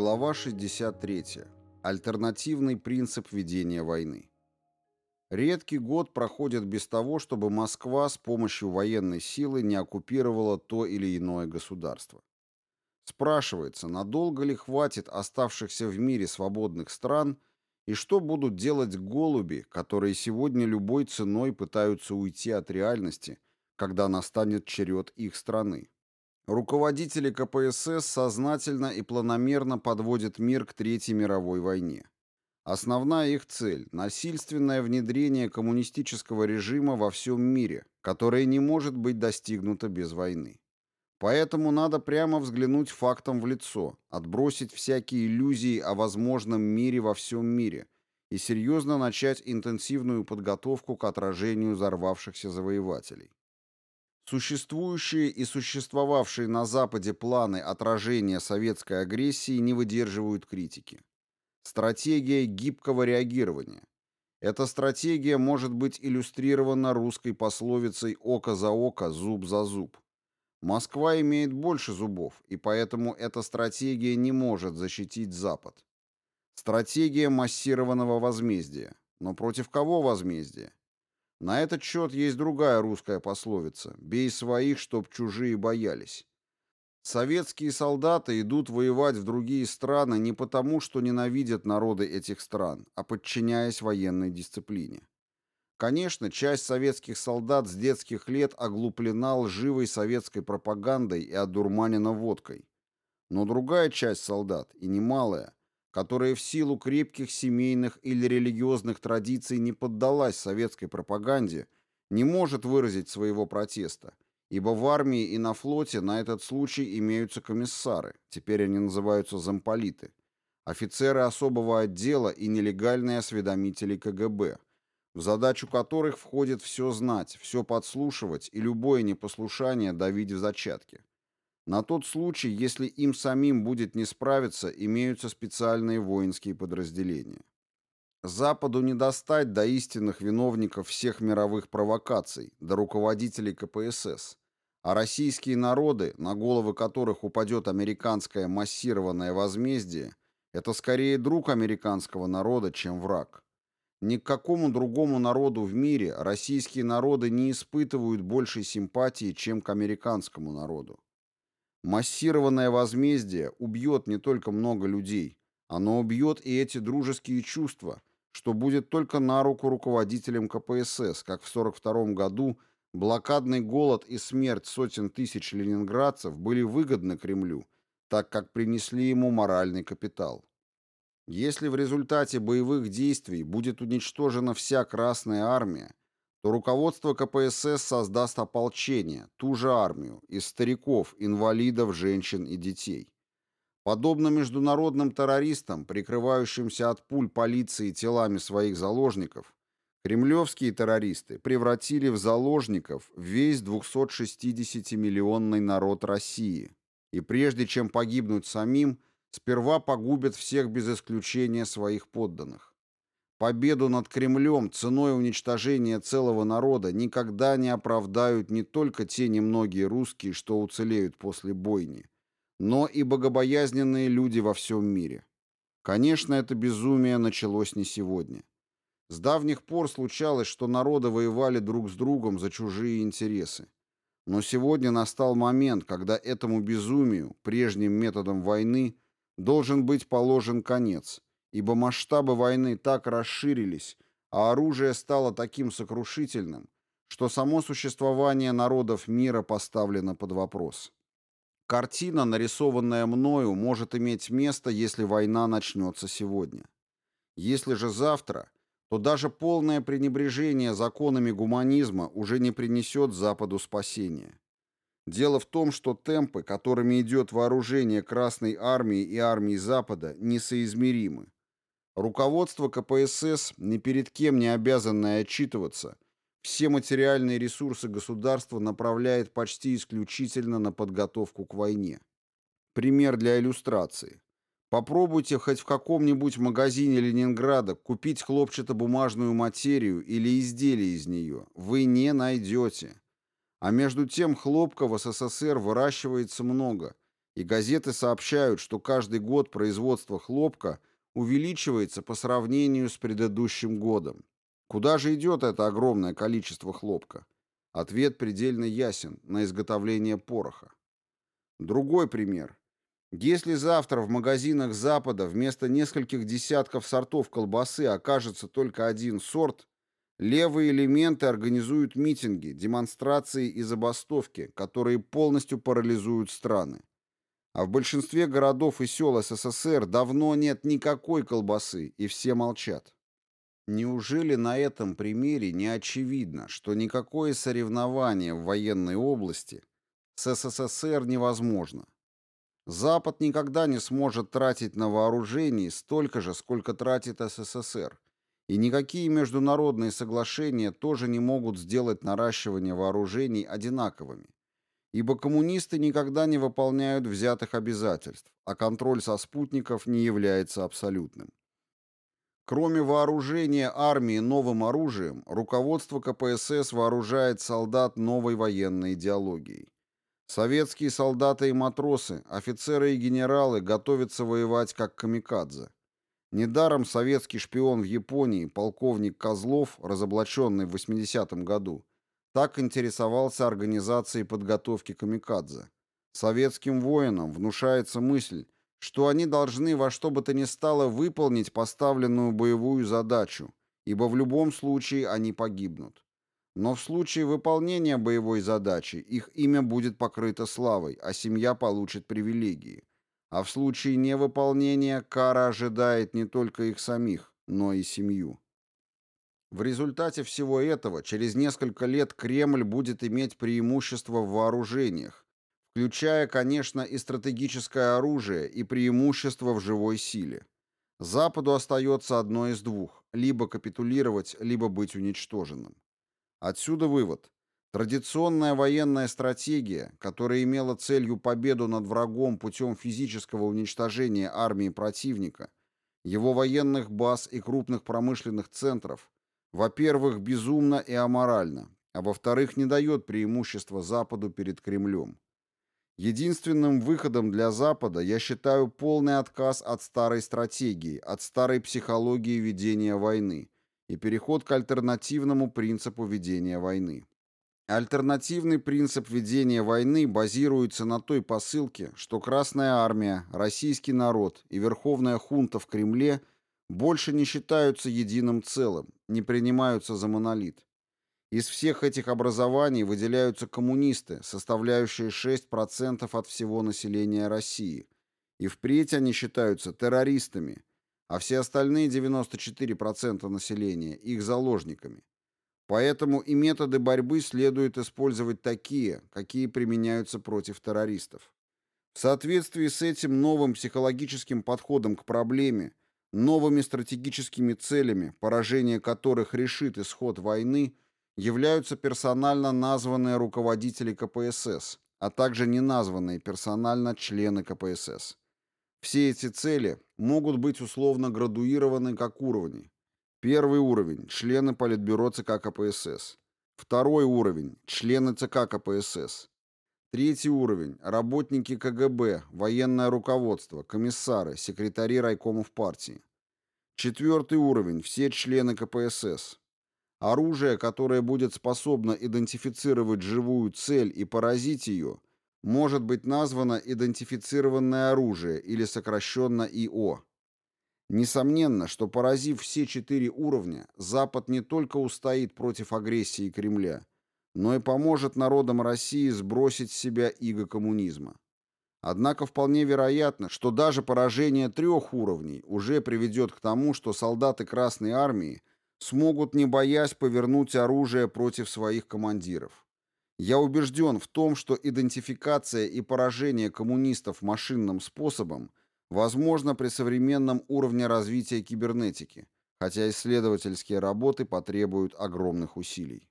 Глава 63. Альтернативный принцип ведения войны. Редкий год проходит без того, чтобы Москва с помощью военной силы не оккупировала то или иное государство. Спрашивается, надолго ли хватит оставшихся в мире свободных стран и что будут делать голуби, которые сегодня любой ценой пытаются уйти от реальности, когда настанет черед их страны. Руководители КПСС сознательно и планомерно подводят мир к Третьей мировой войне. Основная их цель – насильственное внедрение коммунистического режима во всем мире, которое не может быть достигнуто без войны. Поэтому надо прямо взглянуть фактам в лицо, отбросить всякие иллюзии о возможном мире во всем мире и серьезно начать интенсивную подготовку к отражению взорвавшихся завоевателей. Существующие и существовавшие на Западе планы отражения советской агрессии не выдерживают критики. Стратегия гибкого реагирования. Эта стратегия может быть иллюстрирована русской пословицей «око за око, зуб за зуб». Москва имеет больше зубов, и поэтому эта стратегия не может защитить Запад. Стратегия массированного возмездия. Но против кого возмездие? На этот счет есть другая русская пословица «бей своих, чтоб чужие боялись». Советские солдаты идут воевать в другие страны не потому, что ненавидят народы этих стран, а подчиняясь военной дисциплине. Конечно, часть советских солдат с детских лет оглуплена лживой советской пропагандой и одурманена водкой. Но другая часть солдат, и немалая, которая в силу крепких семейных или религиозных традиций не поддалась советской пропаганде, не может выразить своего протеста, ибо в армии и на флоте на этот случай имеются комиссары, теперь они называются замполиты, офицеры особого отдела и нелегальные осведомители КГБ, в задачу которых входит все знать, все подслушивать и любое непослушание давить в зачатке. На тот случай, если им самим будет не справиться, имеются специальные воинские подразделения. Западу не достать до истинных виновников всех мировых провокаций, до руководителей КПСС, а российские народы, на головы которых упадет американское массированное возмездие, это скорее друг американского народа, чем враг. Ни к какому другому народу в мире российские народы не испытывают большей симпатии, чем к американскому народу. Массированное возмездие убьет не только много людей, оно убьет и эти дружеские чувства, что будет только на руку руководителям КПСС, как в 1942 году блокадный голод и смерть сотен тысяч ленинградцев были выгодны Кремлю, так как принесли ему моральный капитал. Если в результате боевых действий будет уничтожена вся Красная Армия, то руководство КПСС создаст ополчение, ту же армию, из стариков, инвалидов, женщин и детей. Подобно международным террористам, прикрывающимся от пуль полиции телами своих заложников, кремлевские террористы превратили в заложников весь 260-миллионный народ России. И прежде чем погибнуть самим, сперва погубят всех без исключения своих подданных. Победу над Кремлем ценой уничтожения целого народа никогда не оправдают не только те немногие русские, что уцелеют после бойни, но и богобоязненные люди во всем мире. Конечно, это безумие началось не сегодня. С давних пор случалось, что народы воевали друг с другом за чужие интересы. Но сегодня настал момент, когда этому безумию, прежним методом войны, должен быть положен конец – ибо масштабы войны так расширились, а оружие стало таким сокрушительным, что само существование народов мира поставлено под вопрос. Картина, нарисованная мною, может иметь место, если война начнется сегодня. Если же завтра, то даже полное пренебрежение законами гуманизма уже не принесет Западу спасения. Дело в том, что темпы, которыми идет вооружение Красной Армии и армии Запада, несоизмеримы. Руководство КПСС ни перед кем не обязанное отчитываться, все материальные ресурсы государства направляет почти исключительно на подготовку к войне. Пример для иллюстрации. Попробуйте хоть в каком-нибудь магазине Ленинграда купить хлопчатобумажную материю или изделие из нее. Вы не найдете. А между тем хлопка в СССР выращивается много, И газеты сообщают, что каждый год производство хлопка увеличивается по сравнению с предыдущим годом. Куда же идет это огромное количество хлопка? Ответ предельно ясен – на изготовление пороха. Другой пример. Если завтра в магазинах Запада вместо нескольких десятков сортов колбасы окажется только один сорт, левые элементы организуют митинги, демонстрации и забастовки, которые полностью парализуют страны. А в большинстве городов и сел СССР давно нет никакой колбасы, и все молчат. Неужели на этом примере не очевидно, что никакое соревнование в военной области с СССР невозможно? Запад никогда не сможет тратить на вооружение столько же, сколько тратит СССР, и никакие международные соглашения тоже не могут сделать наращивание вооружений одинаковыми, ибо коммунисты никогда не выполняют взятых обязательств, а контроль со спутников не является абсолютным. Кроме вооружения армии новым оружием, руководство КПСС вооружает солдат новой военной идеологией. Советские солдаты и матросы, офицеры и генералы готовятся воевать как камикадзе. Недаром советский шпион в Японии, полковник Козлов, разоблаченный в 80-м году, так интересовался организацией подготовки камикадзе. Советским воинам внушается мысль, что они должны во что бы то ни стало выполнить поставленную боевую задачу, ибо в любом случае они погибнут. Но в случае выполнения боевой задачи их имя будет покрыто славой, а семья получит привилегии. А в случае невыполнения кара ожидает не только их самих, но и семью. В результате всего этого через несколько лет Кремль будет иметь преимущество в вооружениях, включая, конечно, и стратегическое оружие, и преимущество в живой силе. Западу остается одно из двух – либо капитулировать, либо быть уничтоженным. Отсюда вывод. Традиционная военная стратегия, которая имела целью победу над врагом путем физического уничтожения армии противника, его военных баз и крупных промышленных центров, во-первых, безумно и аморально, а во-вторых, не дает преимущества Западу перед Кремлем. Единственным выходом для Запада я считаю полный отказ от старой стратегии, от старой психологии ведения войны – и переход к альтернативному принципу ведения войны. Альтернативный принцип ведения войны базируется на той посылке, что Красная Армия, российский народ и Верховная Хунта в Кремле больше не считаются единым целым, не принимаются за монолит. Из всех этих образований выделяются коммунисты, составляющие 6% от всего населения России, и впредь они считаются террористами, а все остальные 94% населения – их заложниками. Поэтому и методы борьбы следует использовать такие, какие применяются против террористов. В соответствии с этим новым психологическим подходом к проблеме, новыми стратегическими целями, поражение которых решит исход войны, являются персонально названные руководители КПСС, а также неназванные персонально члены КПСС. Все эти цели могут быть условно градуированы как уровни. Первый уровень – члены Политбюро ЦК КПСС. Второй уровень – члены ЦК КПСС. Третий уровень – работники КГБ, военное руководство, комиссары, секретари райкомов партии. Четвертый уровень – все члены КПСС. Оружие, которое будет способно идентифицировать живую цель и поразить ее – может быть названо идентифицированное оружие или сокращенно ИО. Несомненно, что поразив все четыре уровня, Запад не только устоит против агрессии Кремля, но и поможет народам России сбросить с себя иго коммунизма. Однако вполне вероятно, что даже поражение трех уровней уже приведет к тому, что солдаты Красной Армии смогут, не боясь, повернуть оружие против своих командиров. Я убежден в том, что идентификация и поражение коммунистов машинным способом возможно при современном уровне развития кибернетики, хотя исследовательские работы потребуют огромных усилий.